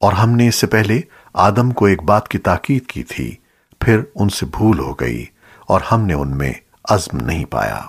اور ہم نے اس سے پہلے آدم کو ایک بات کی تاکید کی تھی، پھر ان سے بھول ہو گئی اور ہم نے ان میں عزم نہیں پایا۔